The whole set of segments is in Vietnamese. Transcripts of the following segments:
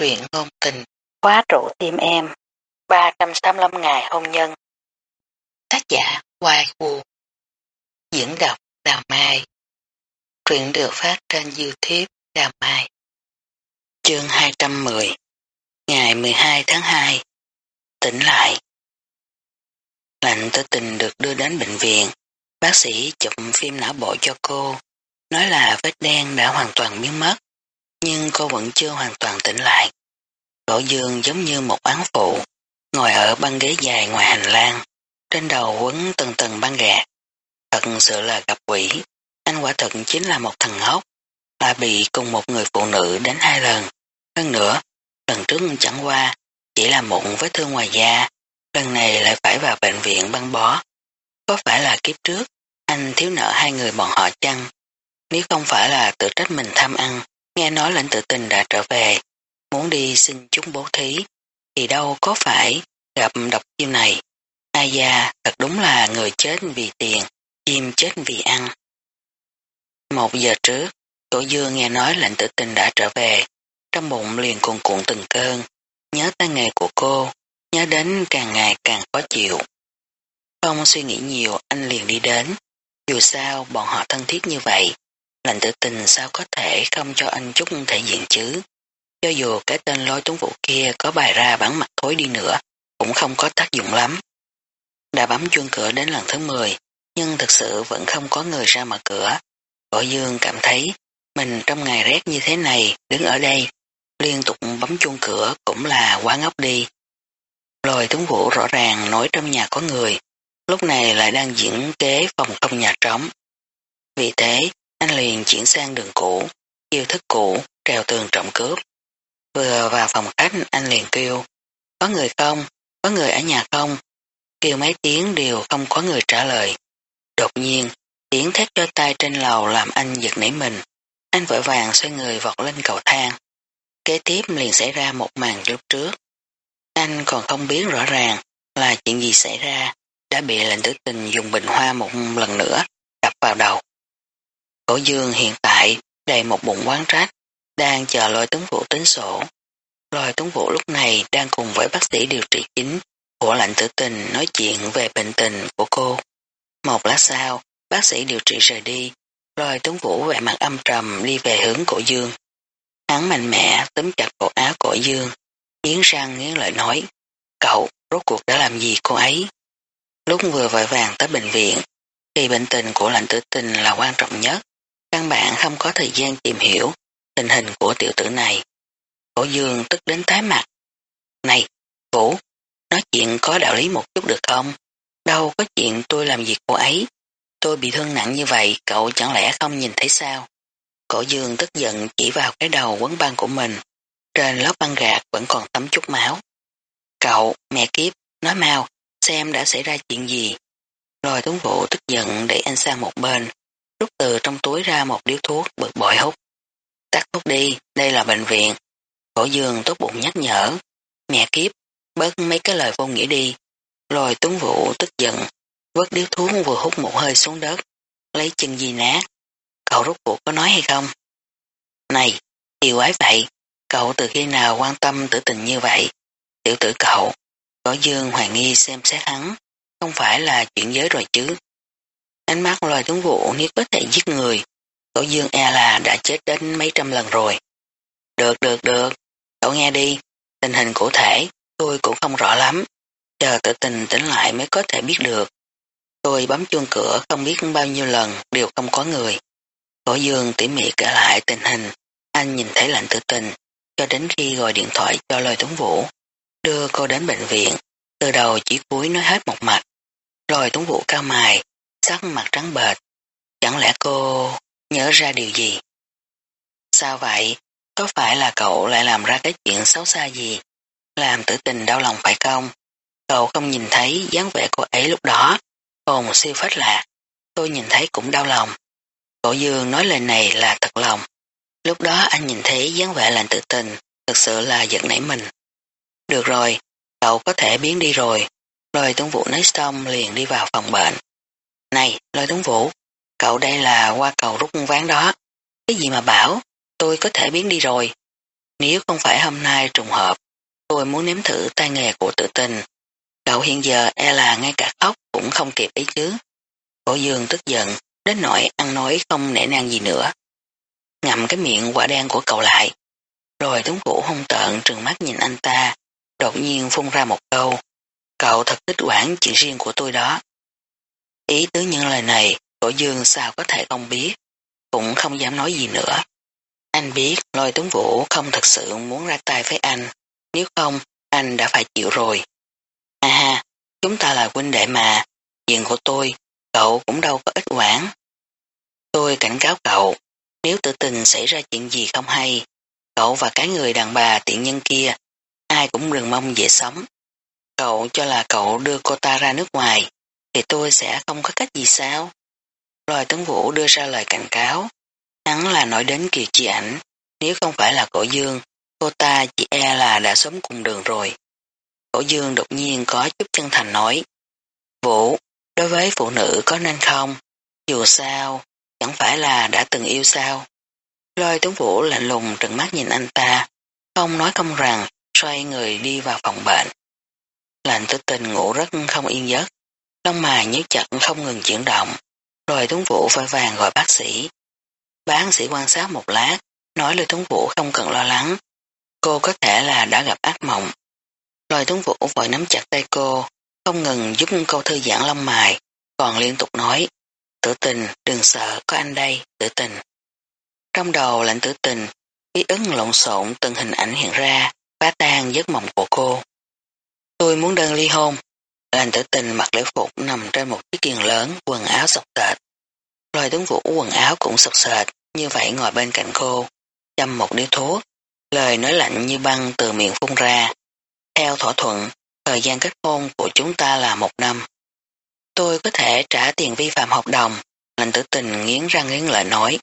truyện ngôn tình, khóa trụ tim em, 385 ngày hôn nhân. Tác giả Hoài Vũ Diễn đọc Đào Mai. Truyện được phát trên Youtube Đào Mai. Chương 210 Ngày 12 tháng 2 Tỉnh lại. Lạnh tử tình được đưa đến bệnh viện. Bác sĩ chụp phim não bộ cho cô. Nói là vết đen đã hoàn toàn biến mất nhưng cô vẫn chưa hoàn toàn tỉnh lại. Đỗ Dương giống như một án phụ, ngồi ở băng ghế dài ngoài hành lang, trên đầu quấn từng tầng băng gạc. Thật sự là gặp quỷ, anh quả thật chính là một thằng hốc, là bị cùng một người phụ nữ đánh hai lần. Hơn nữa, lần trước chẳng qua, chỉ là một vết thương ngoài da, lần này lại phải vào bệnh viện băng bó. Có phải là kiếp trước, anh thiếu nợ hai người bọn họ chăng? Nếu không phải là tự trách mình tham ăn, nghe nói lệnh tự tình đã trở về, muốn đi xin chúng bố thí, thì đâu có phải gặp độc chim này. Ai da, thật đúng là người chết vì tiền, chim chết vì ăn. Một giờ trước, Tổ Dương nghe nói lệnh tử tình đã trở về, trong bụng liền cuồn cuộn từng cơn, nhớ tay nghề của cô, nhớ đến càng ngày càng khó chịu. Không suy nghĩ nhiều anh liền đi đến, dù sao bọn họ thân thiết như vậy, Lành tử tình sao có thể không cho anh chút thể diện chứ? Cho dù cái tên lôi tuấn vụ kia có bài ra bản mặt thối đi nữa, cũng không có tác dụng lắm. Đã bấm chuông cửa đến lần thứ 10, nhưng thực sự vẫn không có người ra mở cửa. Cổ dương cảm thấy mình trong ngày rét như thế này, đứng ở đây, liên tục bấm chuông cửa cũng là quá ngốc đi. Lôi tuấn vũ rõ ràng nói trong nhà có người, lúc này lại đang diễn kế phòng không nhà trống. Vì thế, anh liền chuyển sang đường cũ, chiêu thức cũ, trèo tường trộm cướp. Vừa vào phòng khách anh liền kêu, có người không, có người ở nhà không? Kêu mấy tiếng đều không có người trả lời. Đột nhiên, tiếng thét cho tay trên lầu làm anh giật nảy mình. Anh vội vàng xoay người vọt lên cầu thang. Kế tiếp liền xảy ra một màn lúc trước. Anh còn không biết rõ ràng là chuyện gì xảy ra, đã bị lệnh tử tình dùng bình hoa một lần nữa đập vào đầu. Cổ dương hiện tại đầy một bụng quán trách, đang chờ lôi tuấn vũ tính sổ. Lôi tuấn vũ lúc này đang cùng với bác sĩ điều trị chính của lạnh tử tình nói chuyện về bệnh tình của cô. Một lát sau, bác sĩ điều trị rời đi, lôi tuấn vũ về mặt âm trầm đi về hướng cổ dương. Hắn mạnh mẽ túm chặt cổ áo cổ dương, nghiến răng nghiến lợi nói, cậu rốt cuộc đã làm gì cô ấy? Lúc vừa vội vàng tới bệnh viện, thì bệnh tình của lạnh tử tình là quan trọng nhất, Căn bản không có thời gian tìm hiểu tình hình của tiểu tử này. Cổ dương tức đến tái mặt. Này, Vũ, nói chuyện có đạo lý một chút được không? Đâu có chuyện tôi làm việc cô ấy. Tôi bị thương nặng như vậy, cậu chẳng lẽ không nhìn thấy sao? Cổ dương tức giận chỉ vào cái đầu quấn băng của mình. Trên lớp băng gạc vẫn còn tắm chút máu. Cậu, mẹ kiếp, nói mau, xem đã xảy ra chuyện gì. Rồi Tuấn Vũ tức giận để anh sang một bên, rút từ trong túi ra một điếu thuốc bực bội hút. Tắt thuốc đi, đây là bệnh viện. Cổ dương tốt bụng nhắc nhở. Mẹ kiếp, bớt mấy cái lời vô nghĩa đi. Rồi tuấn vũ tức giận, vớt điếu thuốc vừa hút một hơi xuống đất, lấy chân gì nát. Cậu rút cuộc có nói hay không? Này, yêu ái vậy, cậu từ khi nào quan tâm tử tình như vậy? Tiểu tử cậu, cổ dương hoài nghi xem xét hắn, không phải là chuyện giới rồi chứ. Ánh mắt loài tuấn vũ nếu có thể giết người, tổ dương e là đã chết đến mấy trăm lần rồi. Được, được, được, cậu nghe đi, tình hình cụ thể tôi cũng không rõ lắm, chờ tự tình tỉnh lại mới có thể biết được. Tôi bấm chuông cửa không biết bao nhiêu lần đều không có người. Tổ dương tỉ mỉ kể lại tình hình, anh nhìn thấy lạnh tự tình, cho đến khi gọi điện thoại cho loài tuấn vũ, đưa cô đến bệnh viện, từ đầu chỉ cuối nói hết một mạch. Lôi tuấn vũ cao mài, sắc mặt trắng bệch. Chẳng lẽ cô nhớ ra điều gì? Sao vậy? Có phải là cậu lại làm ra cái chuyện xấu xa gì? Làm tử tình đau lòng phải không? Cậu không nhìn thấy dáng vẻ cô ấy lúc đó. Ồ siêu phách lạc. Tôi nhìn thấy cũng đau lòng. Cậu Dương nói lời này là thật lòng. Lúc đó anh nhìn thấy dáng vẻ lành tự tình, thực sự là giận nảy mình. Được rồi, cậu có thể biến đi rồi. Rồi Tuấn Vũ nói xong liền đi vào phòng bệnh. Này, lôi tuấn vũ, cậu đây là qua cầu rút ván đó. Cái gì mà bảo, tôi có thể biến đi rồi. Nếu không phải hôm nay trùng hợp, tôi muốn nếm thử tay nghề của tự tình. Cậu hiện giờ e là ngay cả khóc cũng không kịp ấy chứ. Cổ dương tức giận, đến nỗi ăn nói không nể nang gì nữa. Ngậm cái miệng quả đen của cậu lại. Rồi tuấn vũ hung tợn trừng mắt nhìn anh ta, đột nhiên phun ra một câu. Cậu thật thích quản chuyện riêng của tôi đó. Ý tứ những lời này, cổ dương sao có thể không biết, cũng không dám nói gì nữa. Anh biết lôi tuấn vũ không thật sự muốn ra tay với anh, nếu không, anh đã phải chịu rồi. À ha, chúng ta là huynh đệ mà, chuyện của tôi, cậu cũng đâu có ít quản. Tôi cảnh cáo cậu, nếu tự tình xảy ra chuyện gì không hay, cậu và cái người đàn bà tiện nhân kia, ai cũng đừng mong dễ sống. Cậu cho là cậu đưa cô ta ra nước ngoài, thì tôi sẽ không có cách gì sao? Lôi tướng Vũ đưa ra lời cảnh cáo. Hắn là nói đến Kiều Chi ảnh, nếu không phải là cổ dương, cô ta chỉ e là đã sớm cùng đường rồi. Cổ dương đột nhiên có chút chân thành nói. Vũ, đối với phụ nữ có nên không? Dù sao, chẳng phải là đã từng yêu sao? Lôi tướng Vũ lạnh lùng trừng mắt nhìn anh ta, không nói không rằng, xoay người đi vào phòng bệnh. Lạnh tử tình ngủ rất không yên giấc, lông mày nhíu chặt không ngừng chuyển động, rồi Tuấn Vũ vội vàng gọi bác sĩ. Bác sĩ quan sát một lát, nói lời Tuấn Vũ không cần lo lắng, cô có thể là đã gặp ác mộng. Rồi Tuấn Vũ vội nắm chặt tay cô, không ngừng giúp cô thư giãn lông mày, còn liên tục nói, tử tình, đừng sợ, có anh đây, tử tình. Trong đầu lạnh tử tình, ký ứng lộn xộn từng hình ảnh hiện ra, phá tan giấc mộng của cô. Tôi muốn đơn ly hôn. Lành tử tình mặc lễ phục nằm trên một chiếc giường lớn, quần áo sọc sệt. Loài tướng vũ quần áo cũng sọc sệt, như vậy ngồi bên cạnh cô, chăm một điếu thuốc, lời nói lạnh như băng từ miệng phun ra. Theo thỏa thuận, thời gian kết hôn của chúng ta là một năm. Tôi có thể trả tiền vi phạm hợp đồng, lành tử tình nghiến răng nghiến lợi nói.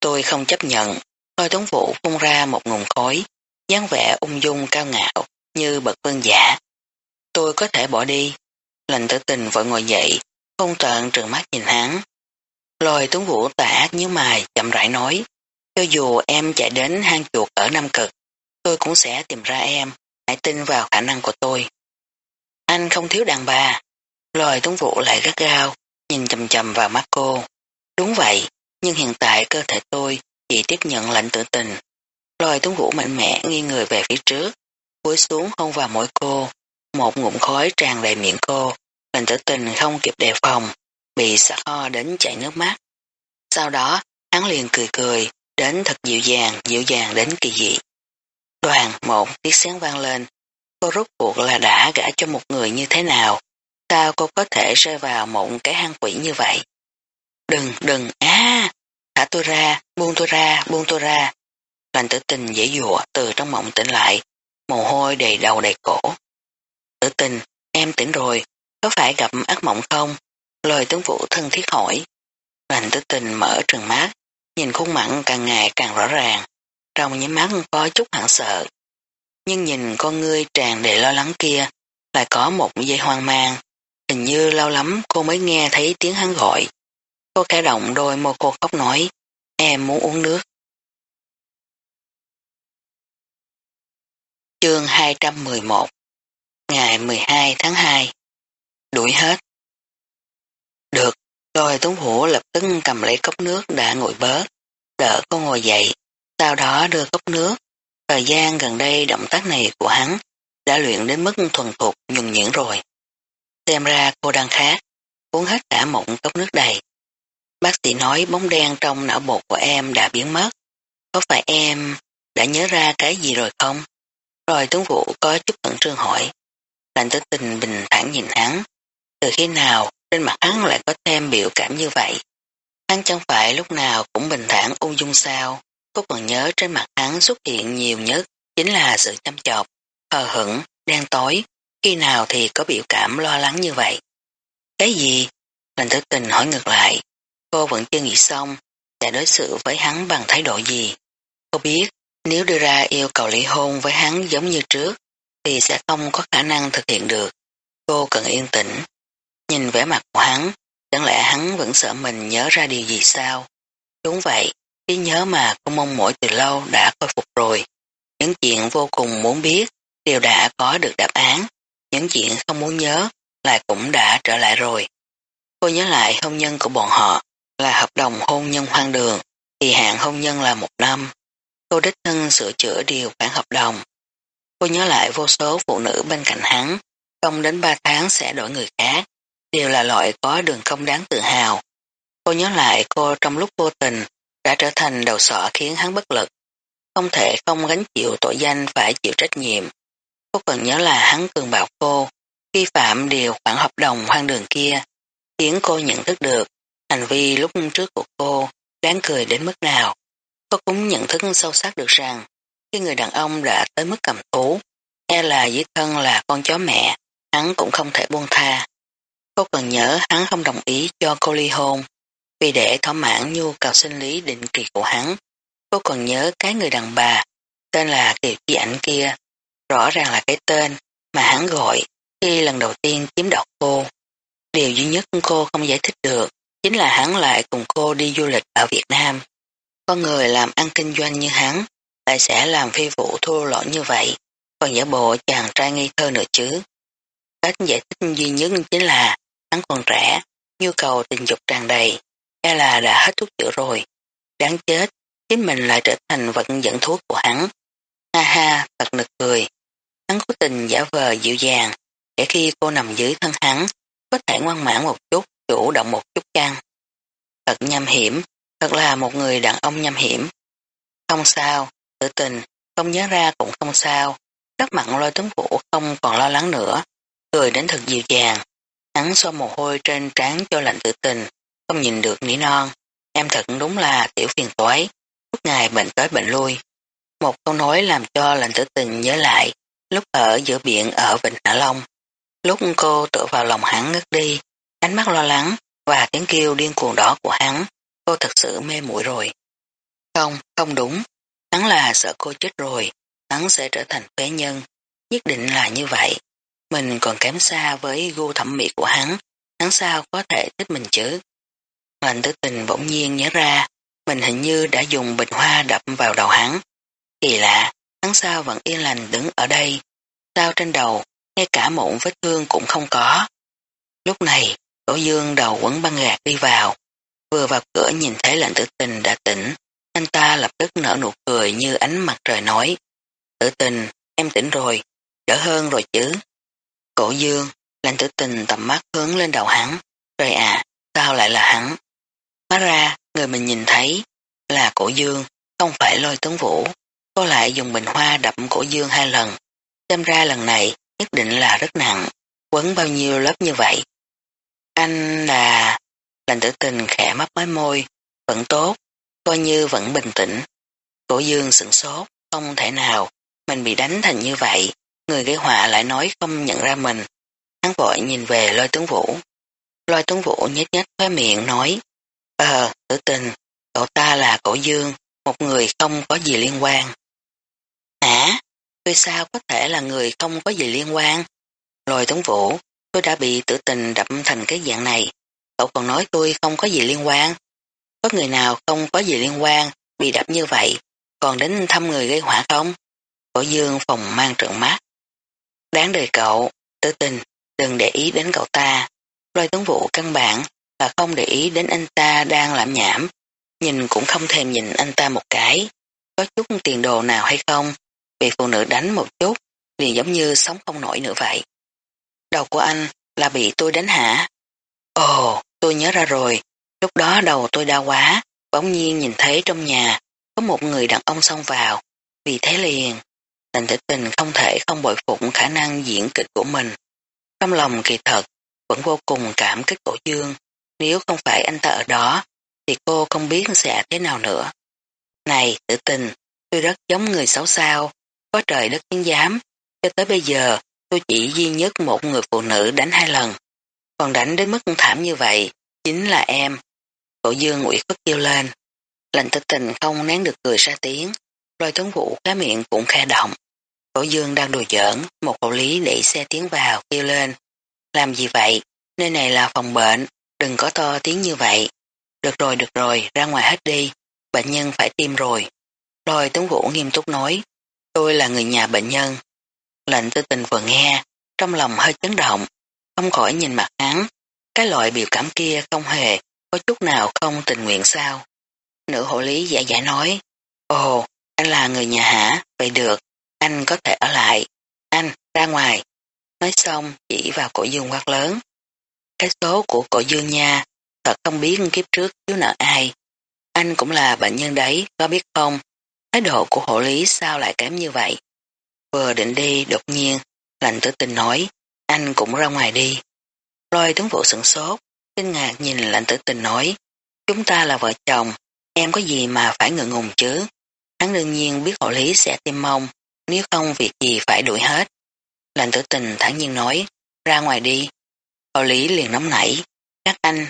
Tôi không chấp nhận, lôi tướng vũ phun ra một ngụm khói, dáng vẻ ung dung cao ngạo, như bậc vương giả. Tôi có thể bỏ đi. Lành tử tình vội ngồi dậy, không trợn trừng mắt nhìn hắn. Lôi tuấn vũ tà ác như mài, chậm rãi nói. Cho dù em chạy đến hang chuột ở Nam Cực, tôi cũng sẽ tìm ra em, hãy tin vào khả năng của tôi. Anh không thiếu đàn bà. Lôi tuấn vũ lại gắt gao, nhìn chầm chầm vào mắt cô. Đúng vậy, nhưng hiện tại cơ thể tôi chỉ tiếp nhận lệnh tự tình. Lôi tuấn vũ mạnh mẽ nghiêng người về phía trước, cúi xuống hôn vào mỗi cô, một ngụm khói tràn đầy miệng cô, mình tử tình không kịp đề phòng, bị sặc ho đến chảy nước mắt. Sau đó, hắn liền cười cười, đến thật dịu dàng, dịu dàng đến kỳ dị. Đoàn một tiếng sáng vang lên, cô rút cuộc là đã gả cho một người như thế nào, sao cô có thể rơi vào một cái hang quỷ như vậy? Đừng, đừng, á, thả tôi ra, buông tôi ra, buông tôi ra. Lành tử tình dễ dụa từ trong mộng tỉnh lại, mồ hôi đầy đầu đầy cổ. Tử tình, em tỉnh rồi, có phải gặp ác mộng không? Lời tướng vũ thân thiết hỏi. Lành tử tình mở trừng mắt, nhìn khuôn mặt càng ngày càng rõ ràng, trong nhắm mắt có chút hoảng sợ. Nhưng nhìn con ngươi tràn đầy lo lắng kia, lại có một giây hoang mang. Hình như lâu lắm cô mới nghe thấy tiếng hắn gọi. Cô khẽ động đôi môi cô khóc nói, em muốn uống nước. Chương 211 Ngày 12 tháng 2 Đuổi hết Được, rồi Tuấn vũ lập tức cầm lấy cốc nước đã nguội bớt, đỡ cô ngồi dậy, sau đó đưa cốc nước. Thời gian gần đây động tác này của hắn đã luyện đến mức thuần thục nhuần nhuyễn rồi. Xem ra cô đang khát, uống hết cả một cốc nước đầy. Bác sĩ nói bóng đen trong não bộ của em đã biến mất. Có phải em đã nhớ ra cái gì rồi không? Rồi Tuấn Vũ có chút khẩn trương hỏi. Lạnh tử tình bình thản nhìn hắn. Từ khi nào trên mặt hắn lại có thêm biểu cảm như vậy? Hắn chẳng phải lúc nào cũng bình thản ung dung sao. Cô còn nhớ trên mặt hắn xuất hiện nhiều nhất chính là sự chăm chọc, hờ hững, đen tối. Khi nào thì có biểu cảm lo lắng như vậy? Cái gì? Lạnh tử tình hỏi ngược lại. Cô vẫn chưa nghĩ xong sẽ đối xử với hắn bằng thái độ gì. Cô biết nếu đưa ra yêu cầu ly hôn với hắn giống như trước thì sẽ không có khả năng thực hiện được. Cô cần yên tĩnh. Nhìn vẻ mặt của hắn, chẳng lẽ hắn vẫn sợ mình nhớ ra điều gì sao? Đúng vậy, trí nhớ mà cô mong mỏi từ lâu đã khôi phục rồi. những chuyện vô cùng muốn biết đều đã có được đáp án, những chuyện không muốn nhớ lại cũng đã trở lại rồi. Cô nhớ lại hôn nhân của bọn họ là hợp đồng hôn nhân hoang đường, thì hạn hôn nhân là một năm. Cô đích thân sửa chữa điều khoản hợp đồng. Cô nhớ lại vô số phụ nữ bên cạnh hắn, không đến ba tháng sẽ đổi người khác, đều là loại có đường không đáng tự hào. Cô nhớ lại cô trong lúc vô tình đã trở thành đầu sọ khiến hắn bất lực, không thể không gánh chịu tội danh phải chịu trách nhiệm. Cô cần nhớ là hắn cường bạo cô, vi phạm điều khoản hợp đồng hoang đường kia, khiến cô nhận thức được hành vi lúc trước của cô đáng cười đến mức nào. Cô cũng nhận thức sâu sắc được rằng khi người đàn ông đã tới mức cầm thú, e là dưới thân là con chó mẹ, hắn cũng không thể buông tha. Cô cần nhớ hắn không đồng ý cho cô ly hôn, vì để thỏa mãn nhu cầu sinh lý định kỳ của hắn. Cô còn nhớ cái người đàn bà, tên là Kiều Chi Ảnh kia, rõ ràng là cái tên mà hắn gọi khi lần đầu tiên chiếm đoạt cô. Điều duy nhất cô không giải thích được chính là hắn lại cùng cô đi du lịch ở Việt Nam. Con người làm ăn kinh doanh như hắn lại sẽ làm phi vụ thua lỗ như vậy, còn giả bộ chàng trai ngây thơ nữa chứ. Cách giải thích duy nhất chính là hắn còn trẻ, nhu cầu tình dục tràn đầy, e là đã hết thuốc chữa rồi. Đáng chết, chính mình lại trở thành vận dẫn thuốc của hắn. Ha ha, thật nực cười. Hắn cố tình giả vờ dịu dàng, để khi cô nằm dưới thân hắn, có thể ngoan mãn một chút, chủ động một chút chăng. Thật nham hiểm, thật là một người đàn ông nham hiểm. Không sao, tự tình, không nhớ ra cũng không sao. Các mặn lôi tướng vũ không còn lo lắng nữa, cười đến thật dịu dàng. Hắn xoa mồ hôi trên trán cho lạnh tự tình, không nhìn được nỉ non. Em thật đúng là tiểu phiền toái, lúc ngày bệnh tới bệnh lui. Một câu nói làm cho lạnh tử tình nhớ lại lúc ở giữa biển ở Vịnh Hạ Long. Lúc cô tựa vào lòng hắn ngất đi, ánh mắt lo lắng và tiếng kêu điên cuồng đó của hắn, cô thật sự mê muội rồi. Không, không đúng, hắn là sợ cô chết rồi, hắn sẽ trở thành phế nhân, nhất định là như vậy. Mình còn kém xa với gu thẩm mỹ của hắn, hắn sao có thể thích mình chứ? Lành tử tình bỗng nhiên nhớ ra, mình hình như đã dùng bình hoa đập vào đầu hắn. Kỳ lạ, hắn sao vẫn yên lành đứng ở đây, sao trên đầu, ngay cả một vết thương cũng không có. Lúc này, Tổ dương đầu quấn băng gạt đi vào, vừa vào cửa nhìn thấy lệnh tử tình đã tỉnh, anh ta lập tức nở nụ cười như ánh mặt trời nói. Tử tình, em tỉnh rồi, đỡ hơn rồi chứ. Cổ dương, lành tử tình tầm mắt hướng lên đầu hắn, trời à, sao lại là hắn? Hóa ra, người mình nhìn thấy là cổ dương, không phải lôi tuấn vũ. Cô lại dùng bình hoa đập cổ dương hai lần. Xem ra lần này nhất định là rất nặng, quấn bao nhiêu lớp như vậy. Anh là... Lành tử tình khẽ mắt mái môi, vẫn tốt, coi như vẫn bình tĩnh. Cổ dương sửng sốt, không thể nào, mình bị đánh thành như vậy, người gây họa lại nói không nhận ra mình. Hắn vội nhìn về lôi tướng vũ. Lôi tướng vũ nhếch nhếch khóe miệng nói, Ờ, tử tình, cậu ta là cổ dương, một người không có gì liên quan. Hả? Tôi sao có thể là người không có gì liên quan? Lôi tướng vũ, tôi đã bị tử tình đập thành cái dạng này. Cậu còn nói tôi không có gì liên quan. Có người nào không có gì liên quan bị đập như vậy, còn đến thăm người gây hỏa không? Cổ dương phòng mang trợn mắt. Đáng đời cậu, tử tình, đừng để ý đến cậu ta. Lôi tướng vụ căn bản là không để ý đến anh ta đang làm nhảm, nhìn cũng không thèm nhìn anh ta một cái. Có chút tiền đồ nào hay không? Bị phụ nữ đánh một chút, liền giống như sống không nổi nữa vậy. Đầu của anh là bị tôi đánh hả? Ồ, tôi nhớ ra rồi, lúc đó đầu tôi đau quá, bỗng nhiên nhìn thấy trong nhà có một người đàn ông xông vào, vì thế liền, tình tử tình không thể không bội phục khả năng diễn kịch của mình. Trong lòng kỳ thật, vẫn vô cùng cảm kích cổ dương, nếu không phải anh ta ở đó, thì cô không biết sẽ thế nào nữa. Này, tử tình, tôi rất giống người xấu sao, có trời đất kiến giám, cho tới bây giờ tôi chỉ duy nhất một người phụ nữ đánh hai lần. Còn đánh đến mức thảm như vậy, chính là em. Cổ dương ủy khuất kêu lên. Lệnh tử tình không nén được cười ra tiếng, rồi tuấn vũ cá miệng cũng khe động. Cổ dương đang đùa giỡn, một cậu lý đẩy xe tiến vào, kêu lên. Làm gì vậy? Nơi này là phòng bệnh, đừng có to tiếng như vậy. Được rồi, được rồi, ra ngoài hết đi, bệnh nhân phải tiêm rồi. Rồi tuấn vũ nghiêm túc nói. tôi là người nhà bệnh nhân. Lệnh tư tình vừa nghe, trong lòng hơi chấn động, không khỏi nhìn mặt hắn, cái loại biểu cảm kia không hề, có chút nào không tình nguyện sao. Nữ hộ lý giải giải nói, ồ, anh là người nhà hả, vậy được, anh có thể ở lại, anh, ra ngoài. Nói xong, chỉ vào cổ dương quát lớn. Cái số của cổ dương nha, thật không biết kiếp trước thiếu nợ ai. Anh cũng là bệnh nhân đấy, có biết không? Thái độ của hộ lý sao lại kém như vậy? Vừa định đi, đột nhiên, lành tử tình nói, anh cũng ra ngoài đi. Lôi tướng vụ sửng sốt, kinh ngạc nhìn lạnh tử tình nói, chúng ta là vợ chồng, em có gì mà phải ngượng ngùng chứ? Hắn đương nhiên biết hộ lý sẽ tiêm mong, nếu không việc gì phải đuổi hết. Lạnh tử tình thản nhiên nói, ra ngoài đi. Hộ lý liền nóng nảy, các anh,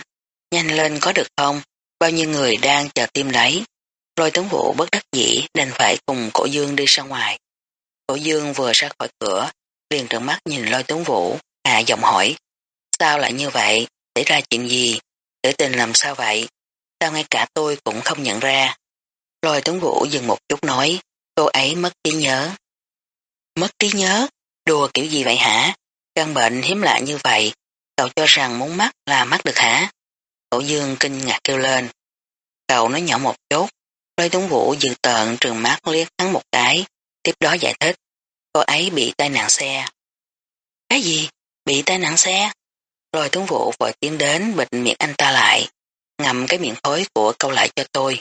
nhanh lên có được không? Bao nhiêu người đang chờ tim đấy. Lôi tướng vụ bất đắc dĩ đành phải cùng cổ dương đi ra ngoài. Cổ dương vừa ra khỏi cửa, liền trợn mắt nhìn lôi tướng vũ, hạ giọng hỏi. Sao lại như vậy? Xảy ra chuyện gì? Tử tình làm sao vậy? Sao ngay cả tôi cũng không nhận ra? Lôi tướng vũ dừng một chút nói, cô ấy mất trí nhớ. Mất trí nhớ? Đùa kiểu gì vậy hả? Căn bệnh hiếm lạ như vậy, cậu cho rằng muốn mắt là mắt được hả? Cổ dương kinh ngạc kêu lên. Cậu nói nhỏ một chút, lôi tướng vũ dự tợn trường mắt liếc hắn một cái, tiếp đó giải thích. Cô ấy bị tai nạn xe. Cái gì? Bị tai nạn xe? Rồi tướng vũ vội tiến đến bịt miệng anh ta lại, ngậm cái miệng thối của câu lại cho tôi.